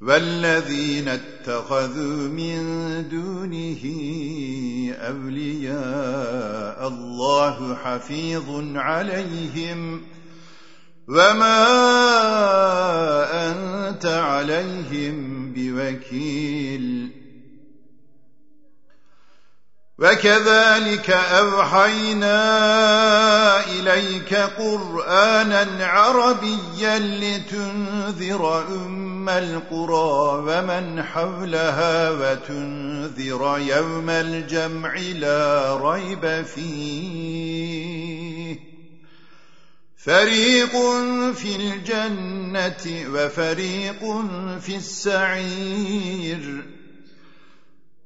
والذين اتخذوا من دونه أولياء الله حفيظ عليهم. وما أنت عليهم بوكيل. وكذلك أوحينا إليك قرآنا عربيا لتنذر أم القرى ومن حولها وتنذر يوم الجمع لا ريب فيه. فريق في الجنة وفريق في السعير.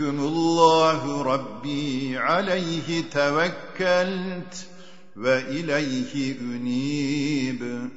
ذلكم الله ربي عليه توكلت وإليه أنيب.